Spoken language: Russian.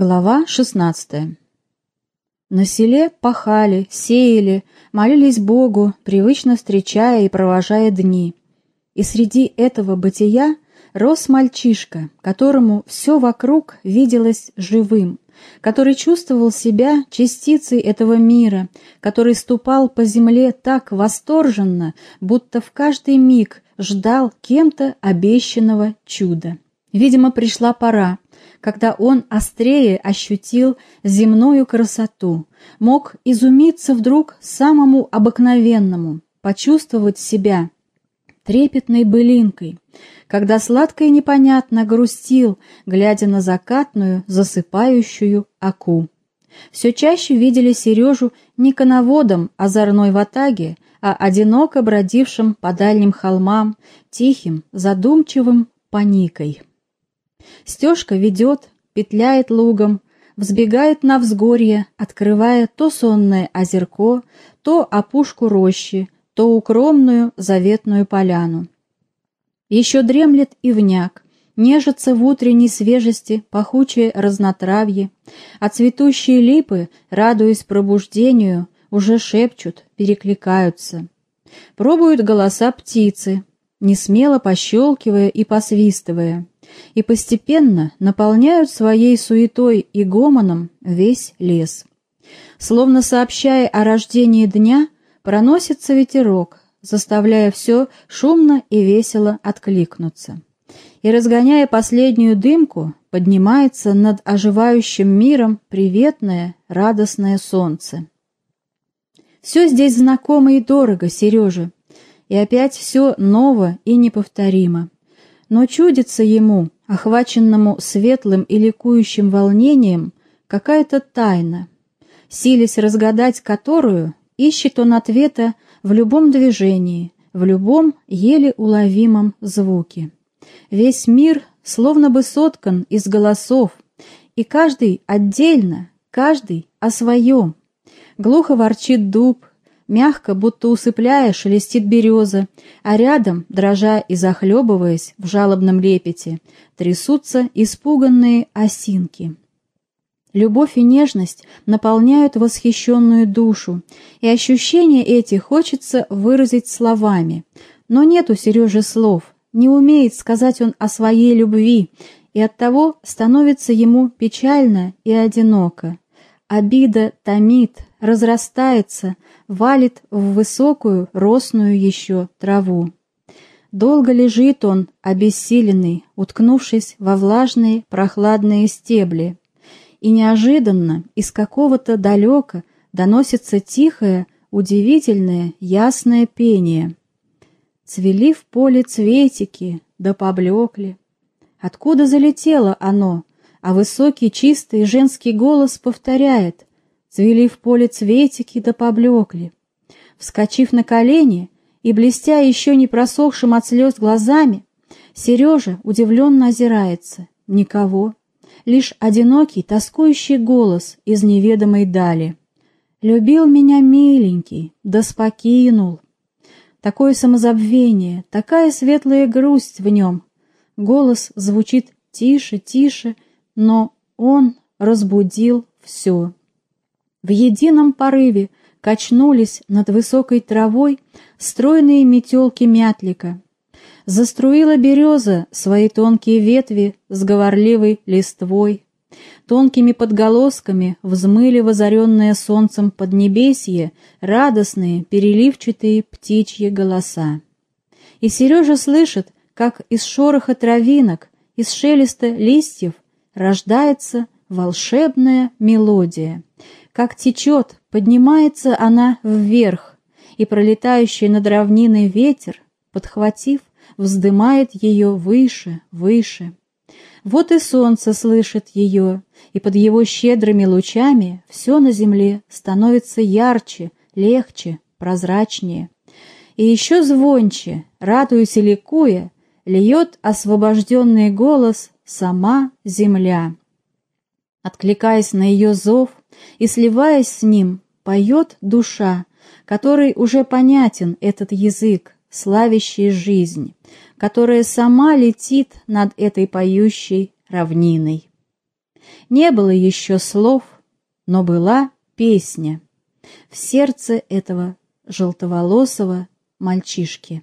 Глава 16 На селе пахали, сеяли, молились Богу, привычно встречая и провожая дни. И среди этого бытия рос мальчишка, которому все вокруг виделось живым, который чувствовал себя частицей этого мира, который ступал по земле так восторженно, будто в каждый миг ждал кем-то обещанного чуда. Видимо, пришла пора, когда он острее ощутил земную красоту, мог изумиться вдруг самому обыкновенному, почувствовать себя трепетной былинкой, когда сладко и непонятно грустил, глядя на закатную, засыпающую оку. Все чаще видели Сережу не коноводом озорной ватаги, а одиноко бродившим по дальним холмам, тихим, задумчивым паникой. Стежка ведет, петляет лугом, взбегает на взгорье, открывая то сонное озерко, то опушку рощи, то укромную заветную поляну. Еще дремлет и вняк, нежится в утренней свежести пахучее разнотравье, а цветущие липы, радуясь пробуждению, уже шепчут, перекликаются. Пробуют голоса птицы, несмело пощелкивая и посвистывая и постепенно наполняют своей суетой и гомоном весь лес. Словно сообщая о рождении дня, проносится ветерок, заставляя все шумно и весело откликнуться. И, разгоняя последнюю дымку, поднимается над оживающим миром приветное, радостное солнце. Все здесь знакомо и дорого, Сережа, и опять все ново и неповторимо но чудится ему, охваченному светлым и ликующим волнением, какая-то тайна, силясь разгадать которую, ищет он ответа в любом движении, в любом еле уловимом звуке. Весь мир словно бы соткан из голосов, и каждый отдельно, каждый о своем. Глухо ворчит дуб, Мягко, будто усыпляя, шелестит береза, а рядом, дрожа и захлебываясь в жалобном лепете, трясутся испуганные осинки. Любовь и нежность наполняют восхищенную душу, и ощущения эти хочется выразить словами. Но нет у Сережи слов, не умеет сказать он о своей любви, и оттого становится ему печально и одиноко. Обида томит, разрастается, валит в высокую, росную еще траву. Долго лежит он, обессиленный, уткнувшись во влажные прохладные стебли. И неожиданно из какого-то далека доносится тихое, удивительное, ясное пение. Цвели в поле цветики, да поблекли. Откуда залетело оно, а высокий чистый женский голос повторяет «Цвели в поле цветики да поблекли». Вскочив на колени и блестя еще не просохшим от слез глазами, Сережа удивленно озирается. Никого. Лишь одинокий, тоскующий голос из неведомой дали. «Любил меня миленький, да спокинул». Такое самозабвение, такая светлая грусть в нем. Голос звучит тише, тише, но он разбудил все. В едином порыве качнулись над высокой травой стройные метелки мятлика. Заструила береза свои тонкие ветви с говорливой листвой. Тонкими подголосками взмыли возоренное солнцем поднебесье радостные, переливчатые птичьи голоса. И Сережа слышит, как из шороха травинок, из шелеста листьев рождается волшебная мелодия. Как течет, поднимается она вверх, и пролетающий над равниной ветер, подхватив, вздымает ее выше, выше. Вот и солнце слышит ее, и под его щедрыми лучами все на земле становится ярче, легче, прозрачнее. И еще звонче, радуясь и ликуя, льет освобожденный голос сама земля. Откликаясь на ее зов и сливаясь с ним, поет душа, которой уже понятен этот язык, славящий жизнь, которая сама летит над этой поющей равниной. Не было еще слов, но была песня в сердце этого желтоволосого мальчишки.